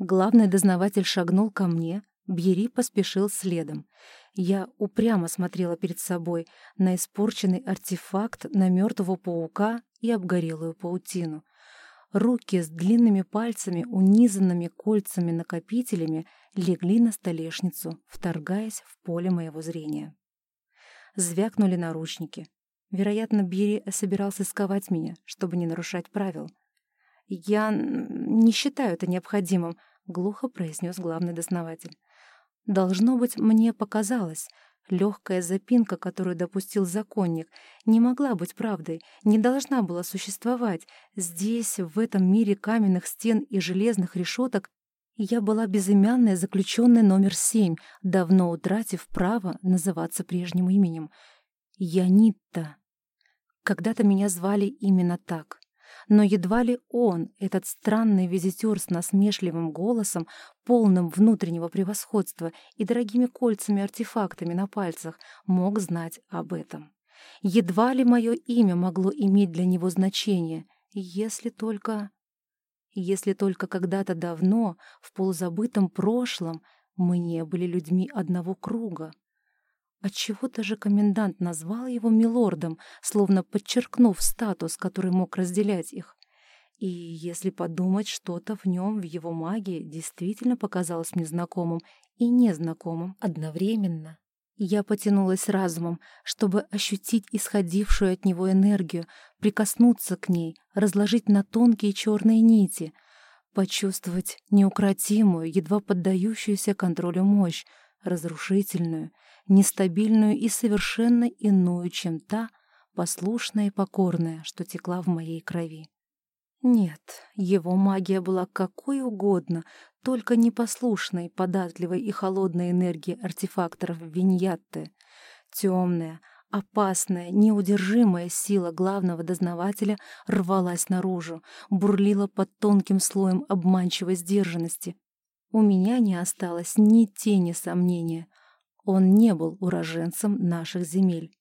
Главный дознаватель шагнул ко мне, Бьери поспешил следом. Я упрямо смотрела перед собой на испорченный артефакт, на мертвого паука и обгорелую паутину. Руки с длинными пальцами, унизанными кольцами-накопителями, легли на столешницу, вторгаясь в поле моего зрения. Звякнули наручники. Вероятно, Бири собирался сковать меня, чтобы не нарушать правил. «Я не считаю это необходимым», — глухо произнес главный дознаватель. «Должно быть, мне показалось. Легкая запинка, которую допустил законник, не могла быть правдой, не должна была существовать. Здесь, в этом мире каменных стен и железных решеток, я была безымянная заключенная номер семь, давно утратив право называться прежним именем. Я Нитта. Когда-то меня звали именно так. Но едва ли он, этот странный визитер с насмешливым голосом, полным внутреннего превосходства и дорогими кольцами-артефактами на пальцах, мог знать об этом. Едва ли мое имя могло иметь для него значение, если только... Если только когда-то давно, в полузабытом прошлом, мы не были людьми одного круга. Отчего-то же комендант назвал его милордом, словно подчеркнув статус, который мог разделять их. И если подумать, что-то в нем, в его магии, действительно показалось мне знакомым и незнакомым одновременно. Я потянулась разумом, чтобы ощутить исходившую от него энергию, прикоснуться к ней, разложить на тонкие черные нити, почувствовать неукротимую, едва поддающуюся контролю мощь, разрушительную, нестабильную и совершенно иную, чем та, послушная и покорная, что текла в моей крови. Нет, его магия была какой угодно, только непослушной, податливой и холодной энергии артефакторов Виньятты. Темная, опасная, неудержимая сила главного дознавателя рвалась наружу, бурлила под тонким слоем обманчивой сдержанности. У меня не осталось ни тени сомнения. Он не был уроженцем наших земель.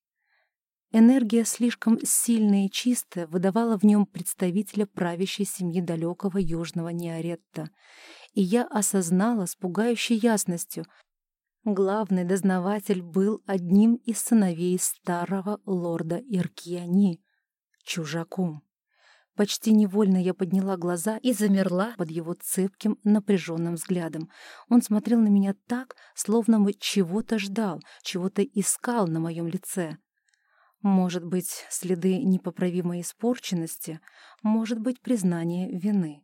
Энергия слишком сильная и чистая выдавала в нем представителя правящей семьи далекого южного Неоретта. И я осознала с пугающей ясностью. Главный дознаватель был одним из сыновей старого лорда Иркиани, чужаком. Почти невольно я подняла глаза и замерла под его цепким, напряженным взглядом. Он смотрел на меня так, словно бы чего-то ждал, чего-то искал на моем лице. Может быть, следы непоправимой испорченности, может быть, признание вины.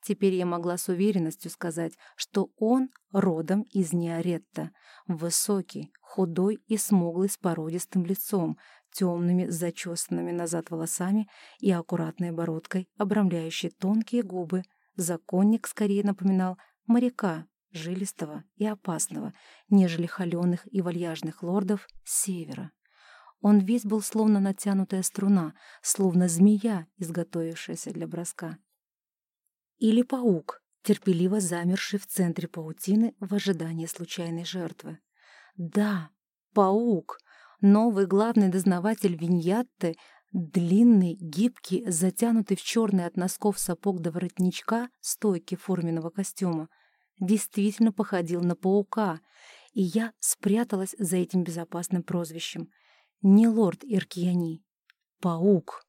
Теперь я могла с уверенностью сказать, что он родом из Неоретта, высокий, худой и смуглый с породистым лицом, темными зачесанными назад волосами и аккуратной бородкой, обрамляющей тонкие губы. Законник скорее напоминал моряка, жилистого и опасного, нежели холеных и вальяжных лордов севера. Он весь был словно натянутая струна, словно змея, изготовившаяся для броска. Или паук, терпеливо замерший в центре паутины в ожидании случайной жертвы. Да, паук, новый главный дознаватель Виньятты, длинный, гибкий, затянутый в черный от носков сапог до воротничка стойки форменного костюма, действительно походил на паука, и я спряталась за этим безопасным прозвищем — не лорд Иркияни. Паук.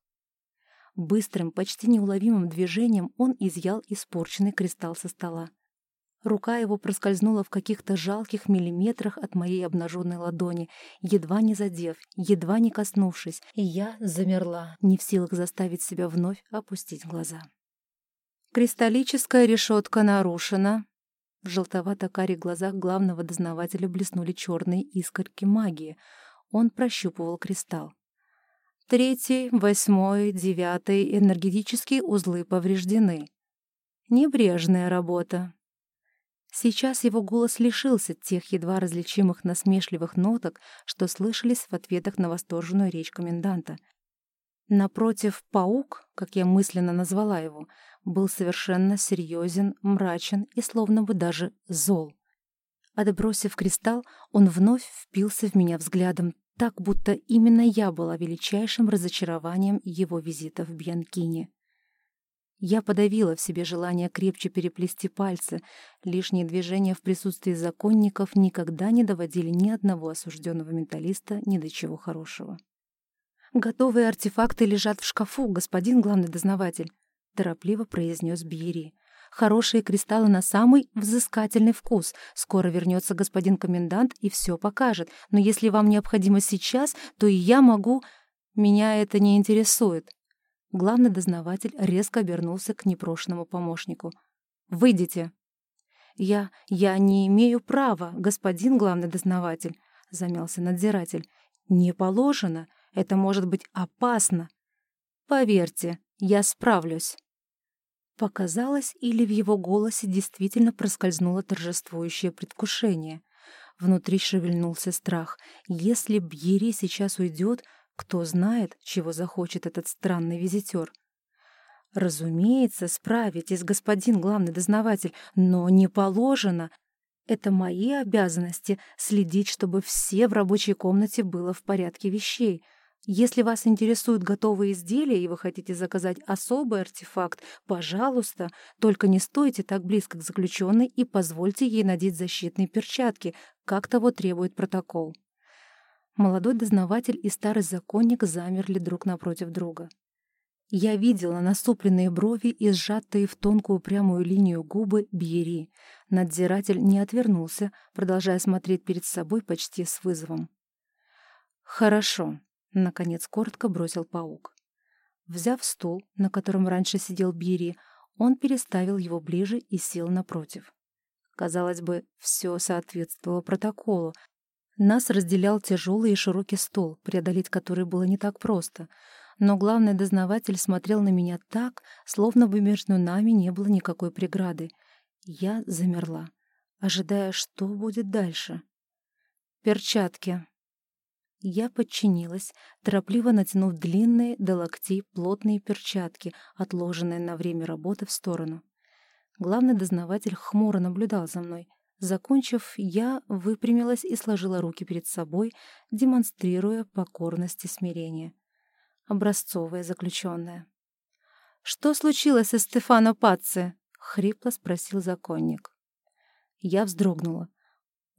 Быстрым, почти неуловимым движением он изъял испорченный кристалл со стола. Рука его проскользнула в каких-то жалких миллиметрах от моей обнаженной ладони, едва не задев, едва не коснувшись, и я замерла, не в силах заставить себя вновь опустить глаза. «Кристаллическая решетка нарушена». В желтовато-карих глазах главного дознавателя блеснули черные искорки магии — он прощупывал кристалл. Третий, восьмой, девятый энергетические узлы повреждены. Небрежная работа. Сейчас его голос лишился тех едва различимых насмешливых ноток, что слышались в ответах на восторженную речь коменданта. Напротив, паук, как я мысленно назвала его, был совершенно серьезен, мрачен и словно бы даже зол. Отбросив кристалл, он вновь впился в меня взглядом, так будто именно я была величайшим разочарованием его визита в Бьянкине. Я подавила в себе желание крепче переплести пальцы. Лишние движения в присутствии законников никогда не доводили ни одного осужденного менталиста ни до чего хорошего. «Готовые артефакты лежат в шкафу, господин главный дознаватель», — торопливо произнес Бьери. «Хорошие кристаллы на самый взыскательный вкус. Скоро вернется господин комендант и все покажет. Но если вам необходимо сейчас, то и я могу...» «Меня это не интересует», Главный дознаватель резко обернулся к непрошенному помощнику. «Выйдите!» «Я... я не имею права, господин главный дознаватель», — замялся надзиратель. «Не положено. Это может быть опасно. Поверьте, я справлюсь». Показалось, или в его голосе действительно проскользнуло торжествующее предвкушение. Внутри шевельнулся страх. Если Бьери сейчас уйдет, кто знает, чего захочет этот странный визитер. Разумеется, справитесь, господин главный дознаватель, но не положено. Это мои обязанности следить, чтобы все в рабочей комнате было в порядке вещей. Если вас интересуют готовые изделия и вы хотите заказать особый артефакт, пожалуйста, только не стойте так близко к заключенной и позвольте ей надеть защитные перчатки, как того требует протокол. Молодой дознаватель и старый законник замерли друг напротив друга. Я видела насупленные брови и сжатые в тонкую прямую линию губы Бьери. Надзиратель не отвернулся, продолжая смотреть перед собой почти с вызовом. «Хорошо», — наконец коротко бросил паук. Взяв стул, на котором раньше сидел Бьери, он переставил его ближе и сел напротив. Казалось бы, все соответствовало протоколу, нас разделял тяжелый и широкий стол, преодолеть который было не так просто. Но главный дознаватель смотрел на меня так, словно бы между нами не было никакой преграды. Я замерла, ожидая, что будет дальше. «Перчатки». Я подчинилась, торопливо натянув длинные до локтей плотные перчатки, отложенные на время работы в сторону. Главный дознаватель хмуро наблюдал за мной, Закончив, я выпрямилась и сложила руки перед собой, демонстрируя покорность и смирение. Образцовая заключенная. «Что случилось со Стефано Пацци?» — хрипло спросил законник. Я вздрогнула.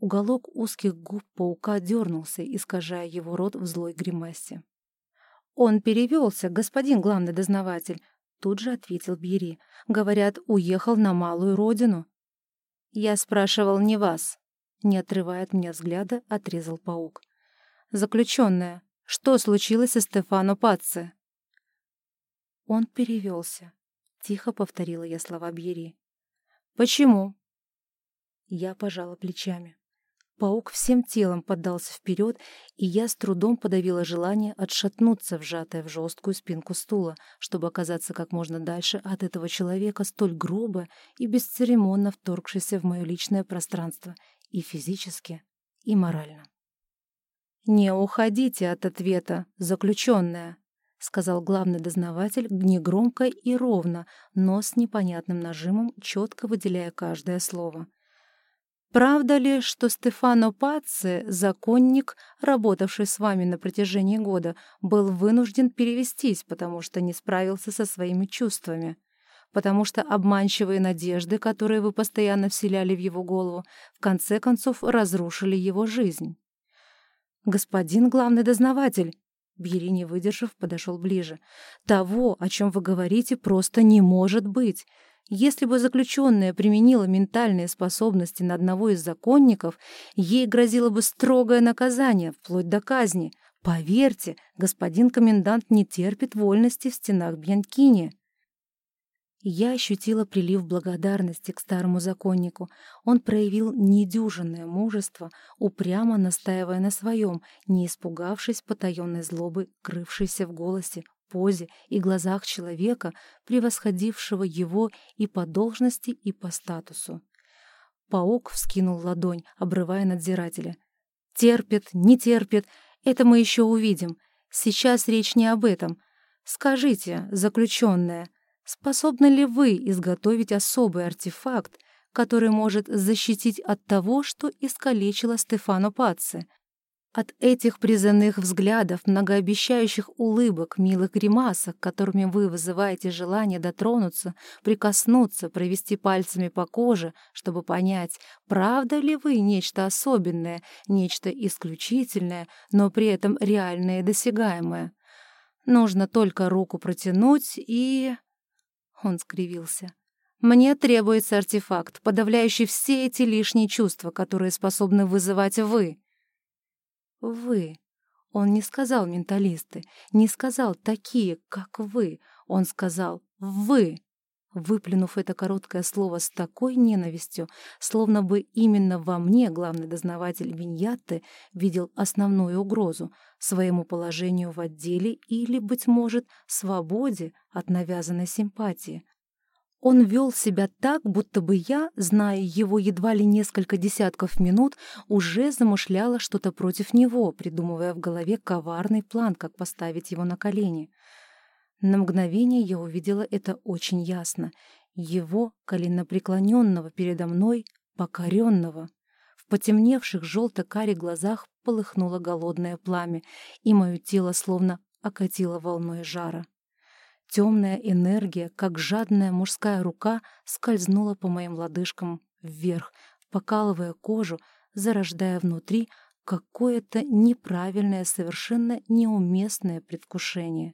Уголок узких губ паука дернулся, искажая его рот в злой гримасе. «Он перевелся, господин главный дознаватель», — тут же ответил Бьери. «Говорят, уехал на малую родину». «Я спрашивал не вас», — не отрывая от меня взгляда, отрезал паук. «Заключенная, что случилось со Стефано Пацци?» Он перевелся. Тихо повторила я слова Бьери. «Почему?» Я пожала плечами. Паук всем телом поддался вперед, и я с трудом подавила желание отшатнуться, вжатая в жесткую спинку стула, чтобы оказаться как можно дальше от этого человека, столь грубо и бесцеремонно вторгшийся в мое личное пространство и физически, и морально. «Не уходите от ответа, заключенная», — сказал главный дознаватель негромко и ровно, но с непонятным нажимом, четко выделяя каждое слово — Правда ли, что Стефано Пацци, законник, работавший с вами на протяжении года, был вынужден перевестись, потому что не справился со своими чувствами? Потому что обманчивые надежды, которые вы постоянно вселяли в его голову, в конце концов разрушили его жизнь? Господин главный дознаватель, Бьери, не выдержав, подошел ближе. «Того, о чем вы говорите, просто не может быть. Если бы заключенная применила ментальные способности на одного из законников, ей грозило бы строгое наказание, вплоть до казни. Поверьте, господин комендант не терпит вольности в стенах Бьянкини. Я ощутила прилив благодарности к старому законнику. Он проявил недюжинное мужество, упрямо настаивая на своем, не испугавшись потаенной злобы, крывшейся в голосе, позе и глазах человека, превосходившего его и по должности, и по статусу. Паук вскинул ладонь, обрывая надзирателя. «Терпит, не терпит, это мы еще увидим. Сейчас речь не об этом. Скажите, заключенная, способны ли вы изготовить особый артефакт, который может защитить от того, что искалечило Стефано Пацци? От этих призывных взглядов, многообещающих улыбок, милых гримасок, которыми вы вызываете желание дотронуться, прикоснуться, провести пальцами по коже, чтобы понять, правда ли вы нечто особенное, нечто исключительное, но при этом реальное и досягаемое. Нужно только руку протянуть и... Он скривился. Мне требуется артефакт, подавляющий все эти лишние чувства, которые способны вызывать вы. Вы. Он не сказал менталисты, не сказал такие, как вы. Он сказал «вы». Выплюнув это короткое слово с такой ненавистью, словно бы именно во мне главный дознаватель Виньятты видел основную угрозу своему положению в отделе или, быть может, свободе от навязанной симпатии, он вел себя так, будто бы я, зная его едва ли несколько десятков минут, уже замышляла что-то против него, придумывая в голове коварный план, как поставить его на колени. На мгновение я увидела это очень ясно. Его, коленопреклоненного передо мной, покоренного. В потемневших желто-каре глазах полыхнуло голодное пламя, и мое тело словно окатило волной жара. Темная энергия, как жадная мужская рука, скользнула по моим лодыжкам вверх, покалывая кожу, зарождая внутри какое-то неправильное, совершенно неуместное предвкушение.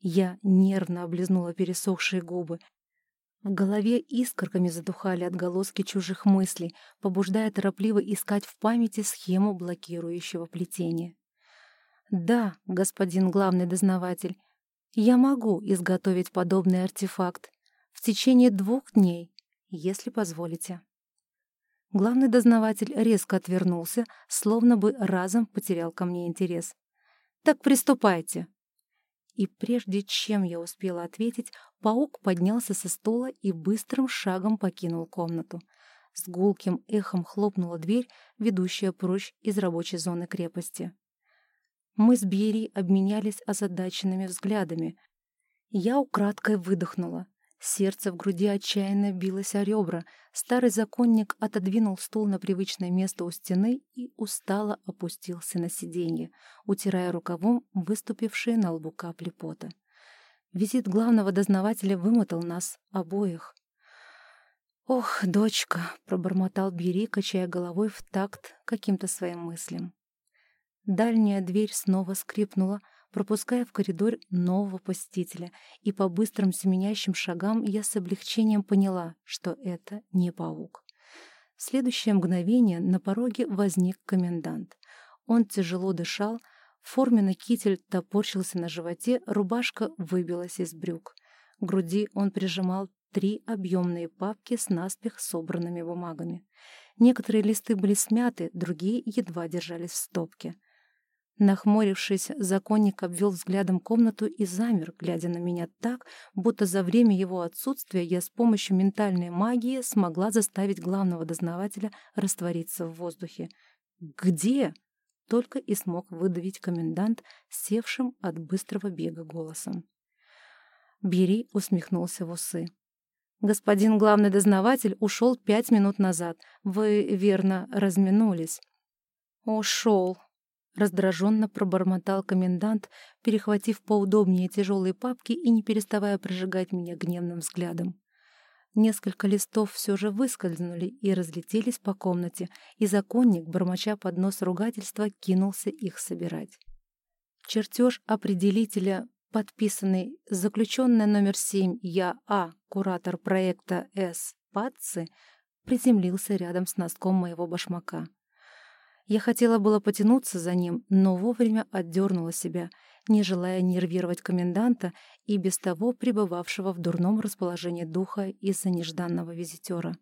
Я нервно облизнула пересохшие губы. В голове искорками задухали отголоски чужих мыслей, побуждая торопливо искать в памяти схему блокирующего плетения. «Да, господин главный дознаватель, я могу изготовить подобный артефакт в течение двух дней, если позволите. Главный дознаватель резко отвернулся, словно бы разом потерял ко мне интерес. «Так приступайте!» И прежде чем я успела ответить, паук поднялся со стула и быстрым шагом покинул комнату. С гулким эхом хлопнула дверь, ведущая прочь из рабочей зоны крепости. Мы с Бьери обменялись озадаченными взглядами. Я украдкой выдохнула. Сердце в груди отчаянно билось о ребра. Старый законник отодвинул стул на привычное место у стены и устало опустился на сиденье, утирая рукавом выступившие на лбу капли пота. Визит главного дознавателя вымотал нас обоих. «Ох, дочка!» — пробормотал Бери, качая головой в такт каким-то своим мыслям. Дальняя дверь снова скрипнула, пропуская в коридор нового посетителя, и по быстрым семенящим шагам я с облегчением поняла, что это не паук. В следующее мгновение на пороге возник комендант. Он тяжело дышал, форменный китель топорщился на животе, рубашка выбилась из брюк. К груди он прижимал три объемные папки с наспех собранными бумагами. Некоторые листы были смяты, другие едва держались в стопке. Нахмурившись, законник обвел взглядом комнату и замер, глядя на меня так, будто за время его отсутствия я с помощью ментальной магии смогла заставить главного дознавателя раствориться в воздухе. «Где?» — только и смог выдавить комендант, севшим от быстрого бега голосом. Бери усмехнулся в усы. «Господин главный дознаватель ушел пять минут назад. Вы, верно, разминулись». «Ушел», Раздраженно пробормотал комендант, перехватив поудобнее тяжелые папки и не переставая прожигать меня гневным взглядом. Несколько листов все же выскользнули и разлетелись по комнате, и законник, бормоча под нос ругательства, кинулся их собирать. Чертеж определителя, подписанный заключенная номер 7 Я А, куратор проекта С. Патцы, приземлился рядом с носком моего башмака. Я хотела было потянуться за ним, но вовремя отдернула себя, не желая нервировать коменданта и без того пребывавшего в дурном расположении духа из-за нежданного визитера.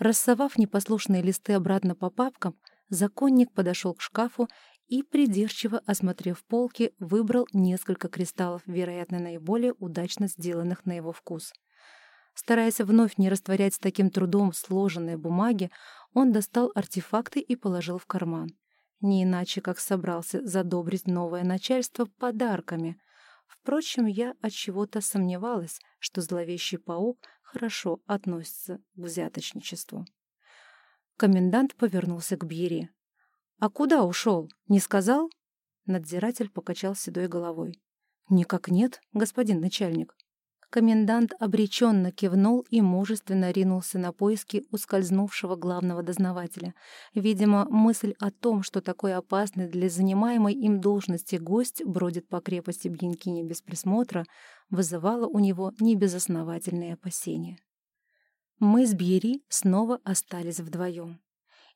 Рассовав непослушные листы обратно по папкам, законник подошел к шкафу и, придирчиво осмотрев полки, выбрал несколько кристаллов, вероятно, наиболее удачно сделанных на его вкус. Стараясь вновь не растворять с таким трудом сложенные бумаги, он достал артефакты и положил в карман. Не иначе, как собрался задобрить новое начальство подарками. Впрочем, я от чего-то сомневалась, что зловещий паук хорошо относится к взяточничеству. Комендант повернулся к Бьере. «А куда ушел? Не сказал?» Надзиратель покачал седой головой. «Никак нет, господин начальник». Комендант обреченно кивнул и мужественно ринулся на поиски ускользнувшего главного дознавателя. Видимо, мысль о том, что такой опасный для занимаемой им должности гость бродит по крепости Бьянкини без присмотра, вызывала у него небезосновательные опасения. Мы с Бьери снова остались вдвоем.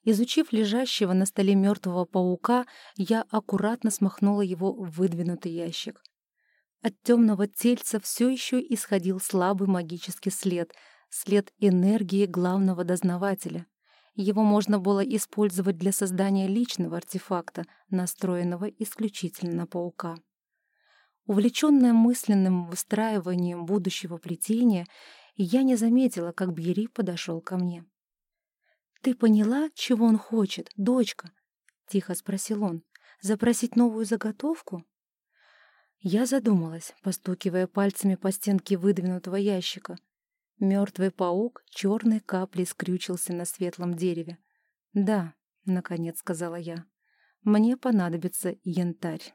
Изучив лежащего на столе мертвого паука, я аккуратно смахнула его в выдвинутый ящик. От темного тельца все еще исходил слабый магический след, след энергии главного дознавателя. Его можно было использовать для создания личного артефакта, настроенного исключительно на паука. Увлеченная мысленным выстраиванием будущего плетения, я не заметила, как Бьери подошел ко мне. «Ты поняла, чего он хочет, дочка?» — тихо спросил он. «Запросить новую заготовку?» Я задумалась, постукивая пальцами по стенке выдвинутого ящика. Мертвый паук черной каплей скрючился на светлом дереве. «Да», — наконец сказала я, — «мне понадобится янтарь».